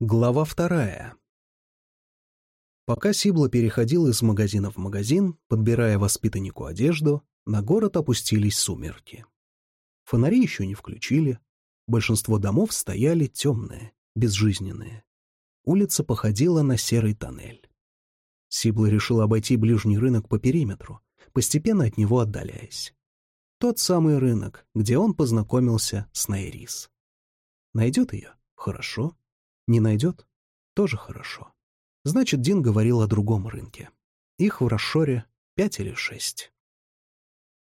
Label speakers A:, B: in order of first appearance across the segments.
A: Глава вторая. Пока Сибла переходил из магазина в магазин, подбирая воспитаннику одежду, на город опустились сумерки. Фонари еще не включили, большинство домов стояли темные, безжизненные. Улица походила на серый тоннель. Сибла решил обойти ближний рынок по периметру, постепенно от него отдаляясь. Тот самый рынок, где он познакомился с Найрис. Найдет ее? Хорошо. Не найдет? Тоже хорошо. Значит, Дин говорил о другом рынке. Их в Рашоре пять или шесть.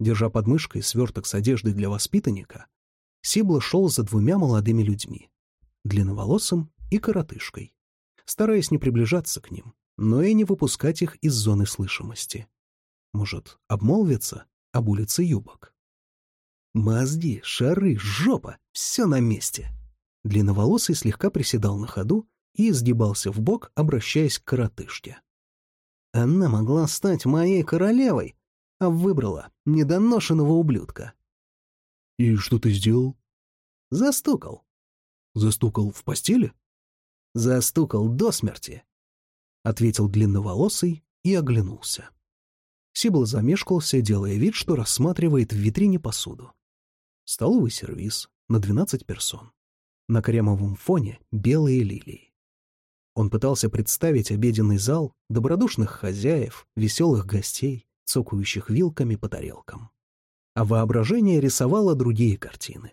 A: Держа под мышкой сверток с одеждой для воспитанника, Сибла шел за двумя молодыми людьми, длинноволосым и коротышкой, стараясь не приближаться к ним, но и не выпускать их из зоны слышимости. Может, обмолвиться об улице юбок? Мозги, шары, жопа — все на месте. Длинноволосый слегка приседал на ходу и изгибался в бок, обращаясь к коротышке. Она могла стать моей королевой, а выбрала недоношенного ублюдка.
B: «И что ты сделал?»
A: «Застукал».
B: «Застукал в постели?»
A: «Застукал до смерти», — ответил длинноволосый и оглянулся. Сибл замешкался, делая вид, что рассматривает в витрине посуду. Столовый сервиз на двенадцать персон. На кремовом фоне белые лилии. Он пытался представить обеденный зал, добродушных хозяев, веселых гостей, цокающих вилками по тарелкам. А воображение рисовало другие картины.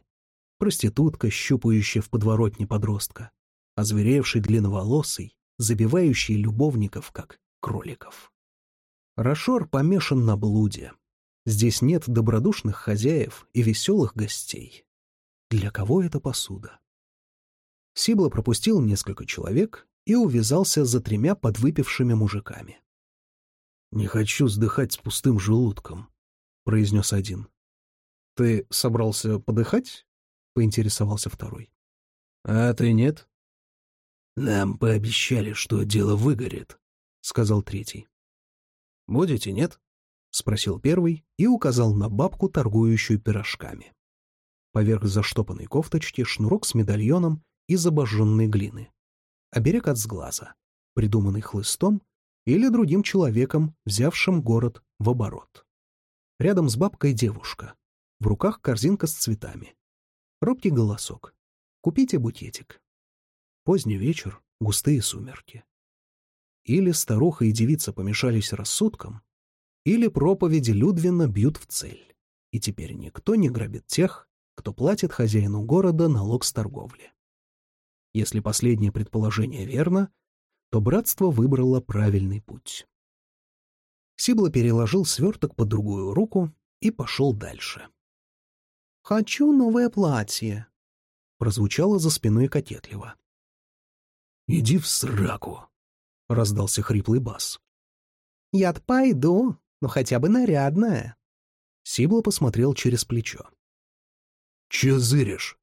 A: Проститутка, щупающая в подворотне подростка, озверевший длинноволосый, забивающий любовников, как кроликов. Рашор помешан на блуде. Здесь нет добродушных хозяев и веселых гостей. Для кого эта посуда? Сибла пропустил несколько человек и увязался за тремя подвыпившими мужиками.
B: «Не хочу сдыхать с пустым желудком», — произнес один.
A: «Ты собрался подыхать?» — поинтересовался второй.
B: «А ты нет?»
A: «Нам пообещали, что дело выгорит», — сказал третий. «Будете, нет?» — спросил первый и указал на бабку, торгующую пирожками. Поверх заштопанной кофточки шнурок с медальоном из обожженной глины. Оберег от сглаза, придуманный хлыстом или другим человеком, взявшим город в оборот. Рядом с бабкой девушка. В руках корзинка с цветами. Робкий голосок. «Купите букетик». Поздний вечер, густые сумерки. Или старуха и девица помешались рассудком, или проповеди Людвина бьют в цель, и теперь никто не грабит тех, кто платит хозяину города налог с торговли. Если последнее предположение верно, то братство выбрало правильный путь. Сибла переложил сверток под другую руку и пошел дальше. «Хочу новое платье», — прозвучало за спиной кокетливо.
B: «Иди в сраку», — раздался хриплый бас.
A: «Я-то пойду, но хотя бы нарядная». Сибла посмотрел через плечо.
B: «Чё зыришь?»
A: —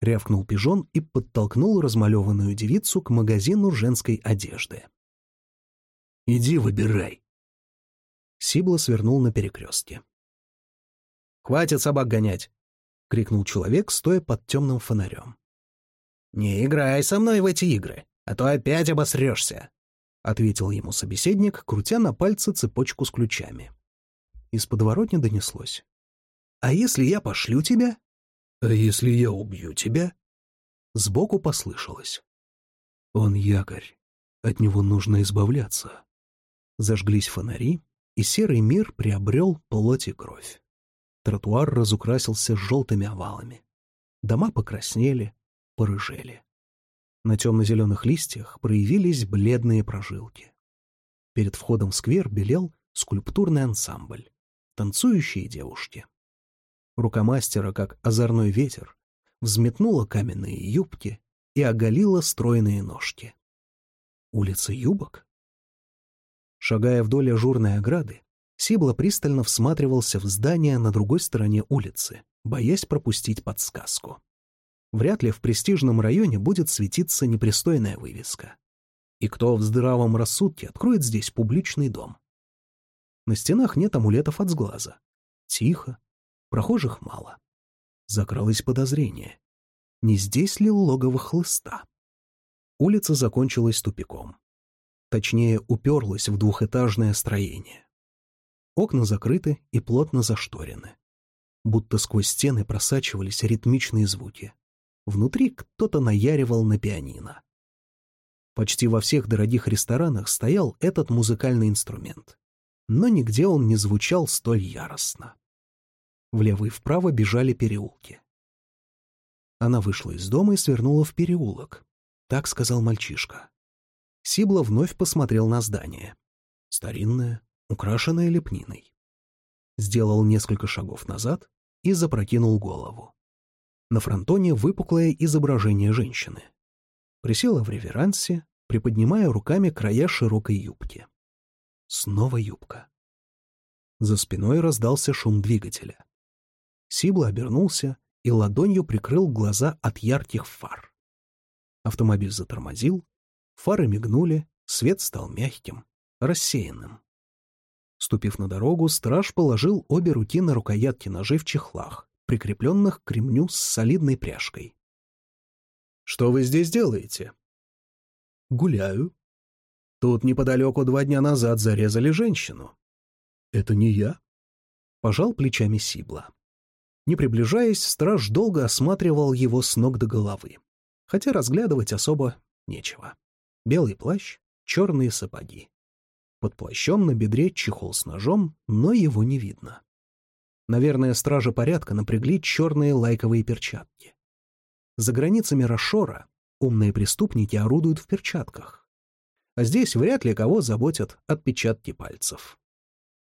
A: рявкнул пижон и подтолкнул размалеванную девицу к магазину женской одежды.
B: «Иди выбирай».
A: Сибла свернул на перекрестке. «Хватит собак гонять!» — крикнул человек, стоя под темным фонарем. «Не играй со мной в эти игры, а то опять обосрешься!» — ответил ему собеседник, крутя на пальце цепочку с ключами. Из подворотни донеслось. «А если я пошлю тебя?»
B: «А если я убью тебя?»
A: Сбоку послышалось.
B: «Он якорь. От него нужно избавляться».
A: Зажглись фонари, и серый мир приобрел плоть и кровь. Тротуар разукрасился желтыми овалами. Дома покраснели, порыжели. На темно-зеленых листьях проявились бледные прожилки. Перед входом в сквер белел скульптурный ансамбль. Танцующие девушки. Рука мастера, как озорной ветер, взметнула каменные юбки и оголила стройные ножки. Улица юбок? Шагая вдоль ажурной ограды, Сибла пристально всматривался в здание на другой стороне улицы, боясь пропустить подсказку. Вряд ли в престижном районе будет светиться непристойная вывеска. И кто в здравом рассудке откроет здесь публичный дом? На стенах нет амулетов от сглаза. Тихо, Прохожих мало. Закралось подозрение. Не здесь ли логово хлыста? улица закончилась тупиком. Точнее, уперлась в двухэтажное строение. Окна закрыты и плотно зашторены. Будто сквозь стены просачивались ритмичные звуки. Внутри кто-то наяривал на пианино. Почти во всех дорогих ресторанах стоял этот музыкальный инструмент. Но нигде он не звучал столь яростно. Влево и вправо бежали переулки. Она вышла из дома и свернула в переулок. Так сказал мальчишка. Сибла вновь посмотрел на здание. Старинное, украшенное лепниной. Сделал несколько шагов назад и запрокинул голову. На фронтоне выпуклое изображение женщины. Присела в реверансе, приподнимая руками края широкой юбки. Снова юбка. За спиной раздался шум двигателя. Сибла обернулся и ладонью прикрыл глаза от ярких фар. Автомобиль затормозил, фары мигнули, свет стал мягким, рассеянным. Ступив на дорогу, страж положил обе руки на рукоятки ножей в чехлах, прикрепленных к ремню с солидной пряжкой. «Что вы здесь делаете?» «Гуляю». «Тут неподалеку два дня назад зарезали женщину». «Это не я?» Пожал плечами Сибла. Не приближаясь, страж долго осматривал его с ног до головы хотя разглядывать особо нечего. Белый плащ, черные сапоги. Под плащом на бедре чехол с ножом, но его не видно. Наверное, стражи порядка напрягли черные лайковые перчатки. За границами Рошора умные преступники орудуют в перчатках. А здесь вряд ли кого заботят отпечатки пальцев.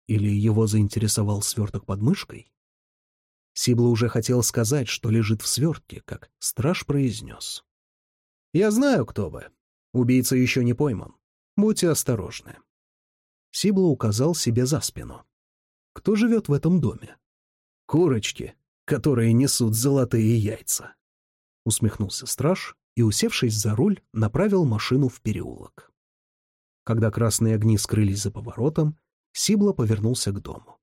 A: Или его заинтересовал сверток под мышкой? Сибла уже хотел сказать, что лежит в свертке, как страж произнес. Я знаю, кто вы. Убийца еще не пойман. Будьте осторожны. Сибла указал себе за спину. Кто живет в этом доме? Курочки, которые несут золотые яйца. Усмехнулся страж и, усевшись за руль, направил машину в переулок. Когда красные огни скрылись за поворотом, Сибла повернулся к дому.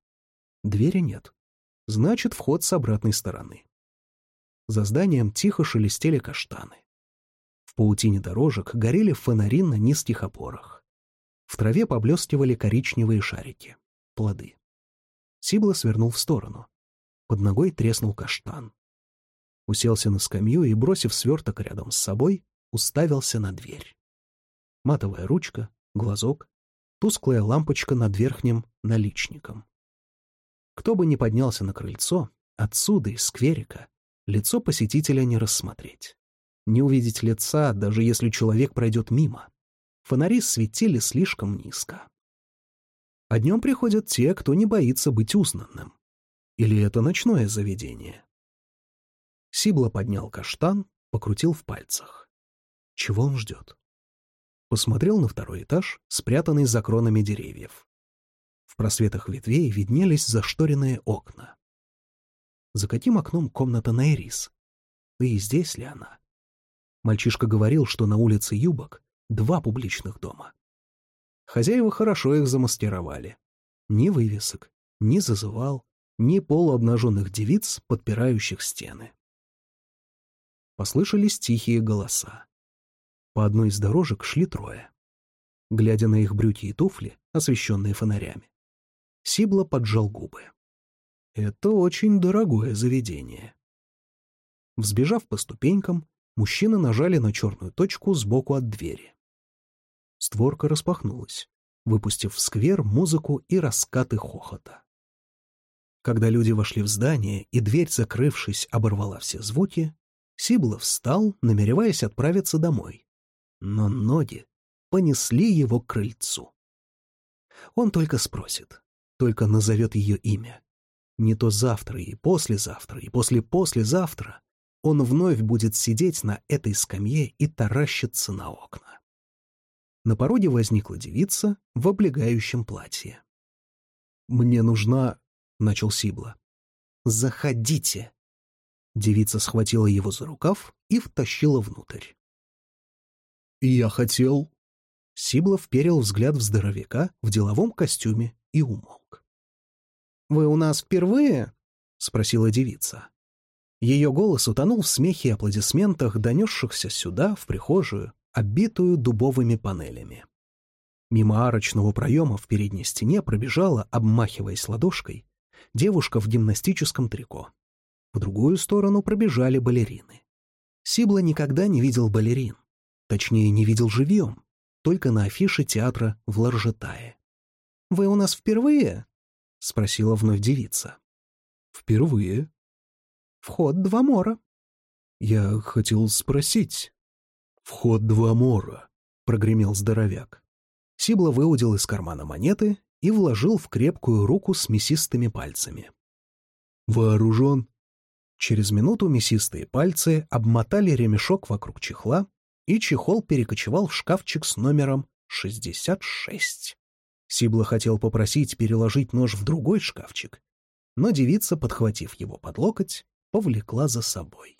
A: Двери нет. Значит, вход с обратной стороны. За зданием тихо шелестели каштаны. В паутине дорожек горели фонари на низких опорах. В траве поблескивали коричневые шарики. Плоды. Сибла свернул в сторону. Под ногой треснул каштан. Уселся на скамью и, бросив сверток рядом с собой, уставился на дверь. Матовая ручка, глазок, тусклая лампочка над верхним наличником. Кто бы ни поднялся на крыльцо, отсюда, из скверика, лицо посетителя не рассмотреть не увидеть лица, даже если человек пройдет мимо. Фонари светили слишком низко. А днем приходят те, кто не боится быть узнанным. Или это ночное заведение? Сибла поднял каштан, покрутил в пальцах. Чего он ждет? Посмотрел на второй этаж, спрятанный за кронами деревьев. В просветах ветвей виднелись зашторенные окна. За каким окном комната Найрис? И здесь ли она? Мальчишка говорил, что на улице Юбок два публичных дома. Хозяева хорошо их замаскировали. Ни вывесок, ни зазывал, ни полуобнаженных девиц, подпирающих стены. Послышались тихие голоса. По одной из дорожек шли трое. Глядя на их брюки и туфли, освещенные фонарями, Сибла поджал губы. Это очень дорогое заведение. Взбежав по ступенькам, мужчины нажали на черную точку сбоку от двери. Створка распахнулась, выпустив в сквер музыку и раскаты хохота. Когда люди вошли в здание, и дверь, закрывшись, оборвала все звуки, Сибла встал, намереваясь отправиться домой. Но ноги понесли его к крыльцу. Он только спросит, только назовет ее имя. Не то завтра и послезавтра, и после-послезавтра он вновь будет сидеть на этой скамье и таращиться на окна. На пороге возникла девица в облегающем платье. «Мне нужна...» — начал Сибла. «Заходите!» Девица схватила его за рукав и втащила внутрь. «Я хотел...» Сибла вперил взгляд в здоровяка в деловом костюме и умолк. «Вы у нас впервые?» — спросила девица. Ее голос утонул в смехе и аплодисментах, донесшихся сюда, в прихожую, оббитую дубовыми панелями. Мимо арочного проема в передней стене пробежала, обмахиваясь ладошкой, девушка в гимнастическом трико. В другую сторону пробежали балерины. Сибла никогда не видел балерин. Точнее, не видел живьем, только на афише театра в Ларжетае. «Вы у нас впервые?» — спросила вновь девица.
B: «Впервые».
A: «Вход два мора».
B: «Я хотел спросить». «Вход два мора», — прогремел здоровяк.
A: Сибла выудил из кармана монеты и вложил в крепкую руку с мясистыми пальцами.
B: «Вооружен?»
A: Через минуту мясистые пальцы обмотали ремешок вокруг чехла, и чехол перекочевал в шкафчик с номером 66. Сибла хотел попросить переложить нож в другой шкафчик, но девица, подхватив его под локоть, повлекла за собой.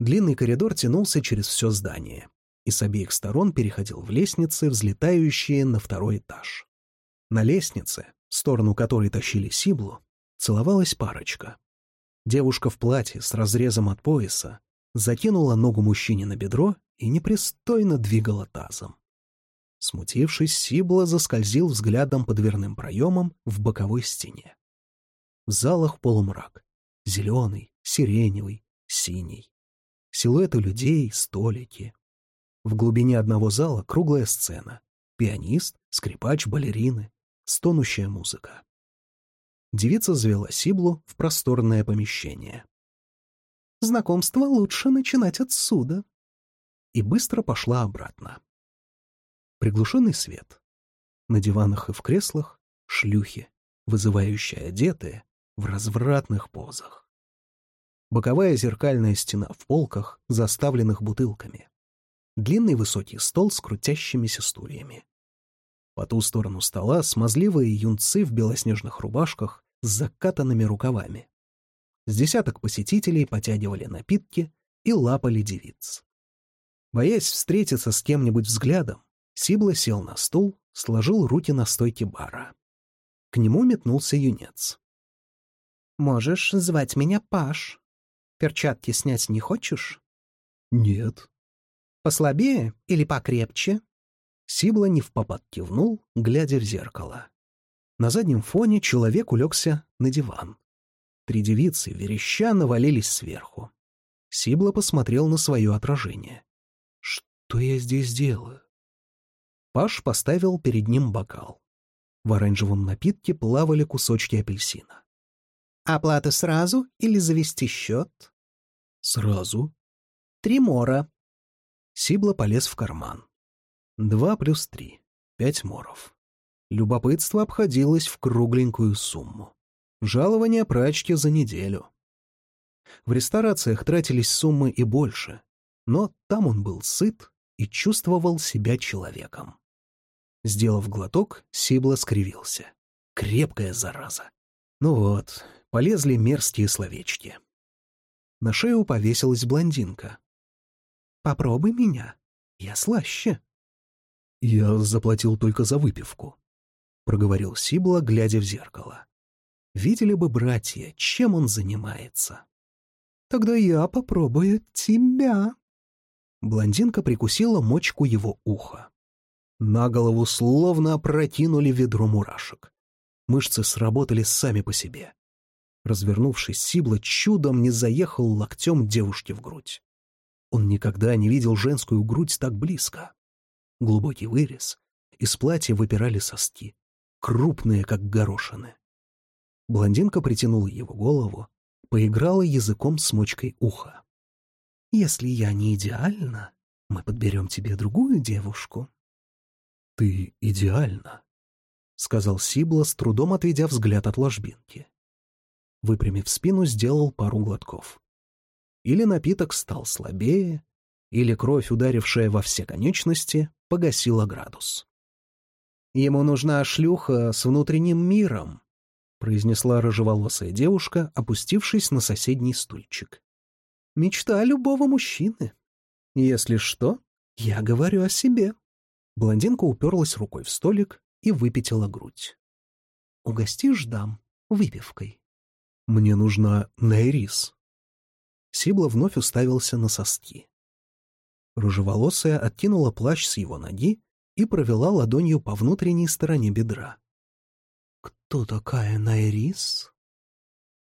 A: Длинный коридор тянулся через все здание и с обеих сторон переходил в лестницы, взлетающие на второй этаж. На лестнице, в сторону которой тащили Сиблу, целовалась парочка. Девушка в платье с разрезом от пояса закинула ногу мужчине на бедро и непристойно двигала тазом. Смутившись, Сибла заскользил взглядом по дверным проемам в боковой стене. В залах полумрак. Зеленый, сиреневый, синий. Силуэты людей, столики. В глубине одного зала круглая сцена. Пианист, скрипач, балерины, стонущая музыка. Девица завела Сиблу в просторное помещение. «Знакомство лучше начинать отсюда», и быстро пошла обратно. Приглушенный свет. На диванах и в креслах шлюхи, вызывающие одетые в развратных позах. Боковая зеркальная стена в полках, заставленных бутылками. Длинный высокий стол с крутящимися стульями. По ту сторону стола смазливые юнцы в белоснежных рубашках с закатанными рукавами. С десяток посетителей потягивали напитки и лапали девиц. Боясь встретиться с кем-нибудь взглядом, Сибла сел на стул, сложил руки на стойке бара. К нему метнулся юнец. «Можешь звать меня Паш. Перчатки снять не хочешь?»
B: «Нет».
A: «Послабее или покрепче?» Сибла не в попад кивнул, глядя в зеркало. На заднем фоне человек улегся на диван. Три девицы вереща навалились сверху. Сибла посмотрел на свое отражение. «Что я здесь делаю?» Паш поставил перед ним бокал. В оранжевом напитке плавали кусочки апельсина. «Оплата сразу или завести счет?»
B: «Сразу».
A: «Три мора». Сибла полез в карман. Два плюс три. Пять моров. Любопытство обходилось в кругленькую сумму. Жалование прачки за неделю. В ресторациях тратились суммы и больше, но там он был сыт и чувствовал себя человеком. Сделав глоток, Сибла скривился. Крепкая зараза. Ну вот, полезли мерзкие словечки. На шею повесилась блондинка. «Попробуй меня, я слаще».
B: «Я заплатил только за выпивку», — проговорил Сибла, глядя в зеркало.
A: «Видели бы братья, чем он занимается». «Тогда я попробую тебя». Блондинка прикусила мочку его уха. На голову словно опрокинули ведро мурашек. Мышцы сработали сами по себе. Развернувшись, Сибла чудом не заехал локтем девушке в грудь. Он никогда не видел женскую грудь так близко. Глубокий вырез, из платья выпирали соски, крупные, как горошины. Блондинка притянула его голову, поиграла языком с мочкой уха. «Если я не идеальна, мы подберем тебе другую девушку»,
B: «Ты идеальна», — сказал Сибла, с трудом отведя взгляд от ложбинки.
A: Выпрямив спину, сделал пару глотков. Или напиток стал слабее, или кровь, ударившая во все конечности, погасила градус. «Ему нужна шлюха с внутренним миром», — произнесла рыжеволосая девушка, опустившись на соседний стульчик. «Мечта любого мужчины. Если что, я говорю о себе». Блондинка уперлась рукой в столик и выпятила грудь. «Угостишь дам выпивкой?»
B: «Мне нужна Нейрис».
A: Сибла вновь уставился на соски. Рыжеволосая откинула плащ с его ноги и провела ладонью по внутренней стороне бедра. «Кто такая Найрис?»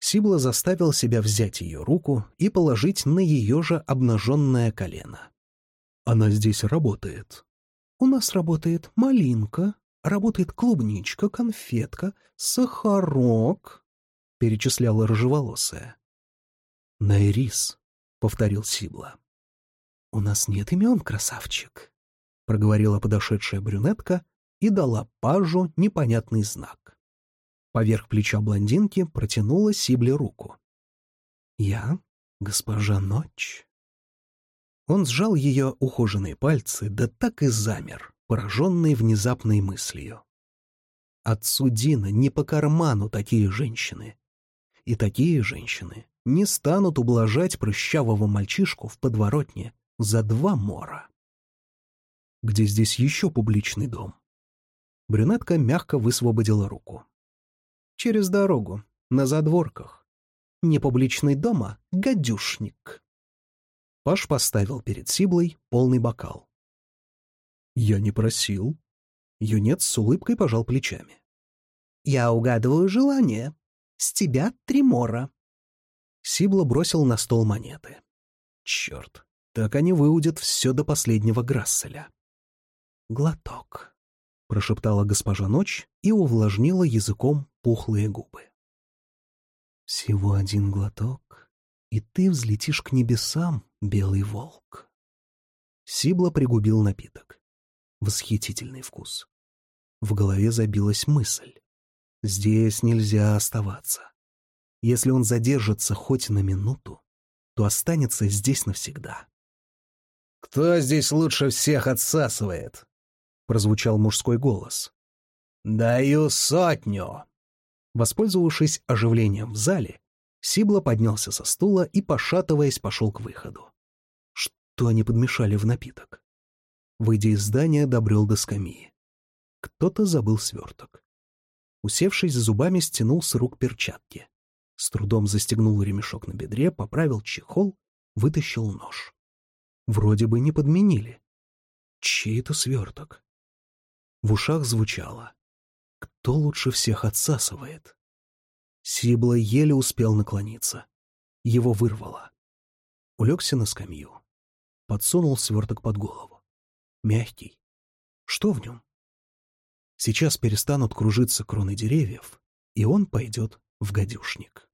A: Сибла заставил себя взять ее руку и положить на ее же обнаженное колено. «Она здесь работает». «У нас работает малинка, работает клубничка, конфетка, сахарок», — перечисляла рыжеволосая. «Найрис», — повторил Сибла. «У нас нет имен, красавчик», — проговорила подошедшая брюнетка и дала пажу непонятный знак. Поверх плеча блондинки протянула Сибле руку. «Я госпожа Ночь». Он сжал ее ухоженные пальцы, да так и замер, пораженный внезапной мыслью. Отцу Дина не по карману такие женщины. И такие женщины не станут ублажать прыщавого мальчишку в подворотне за два мора. Где здесь еще публичный дом? Брюнетка мягко высвободила руку. Через дорогу, на задворках. Не публичный дома, гадюшник. Паш поставил перед Сиблой полный бокал. «Я не просил». Юнец с улыбкой пожал плечами. «Я угадываю желание. С тебя три мора». Сибла бросил на стол монеты. «Черт, так они выудят все до последнего Грасселя. «Глоток», — прошептала госпожа Ночь и увлажнила языком пухлые губы. «Всего один глоток, и ты взлетишь к небесам, белый волк». Сибла пригубил напиток. Восхитительный вкус. В голове забилась мысль. Здесь нельзя оставаться. Если он задержится хоть на минуту, то останется здесь навсегда.
C: «Кто здесь лучше всех отсасывает?» — прозвучал мужской голос. «Даю сотню!»
A: Воспользовавшись оживлением в зале, Сибла поднялся со стула и, пошатываясь, пошел к выходу. Что они подмешали в напиток? Выйдя из здания, добрел до скамьи. Кто-то забыл сверток. Усевшись, зубами стянул с рук перчатки. С трудом застегнул ремешок на бедре, поправил чехол, вытащил нож. Вроде бы не подменили. Чей это сверток? В ушах звучало. Кто лучше всех отсасывает? Сибла еле успел наклониться. Его вырвало. Улегся на скамью. Подсунул сверток под голову. Мягкий. Что в нем? Сейчас перестанут кружиться кроны деревьев, и он пойдет в гадюшник.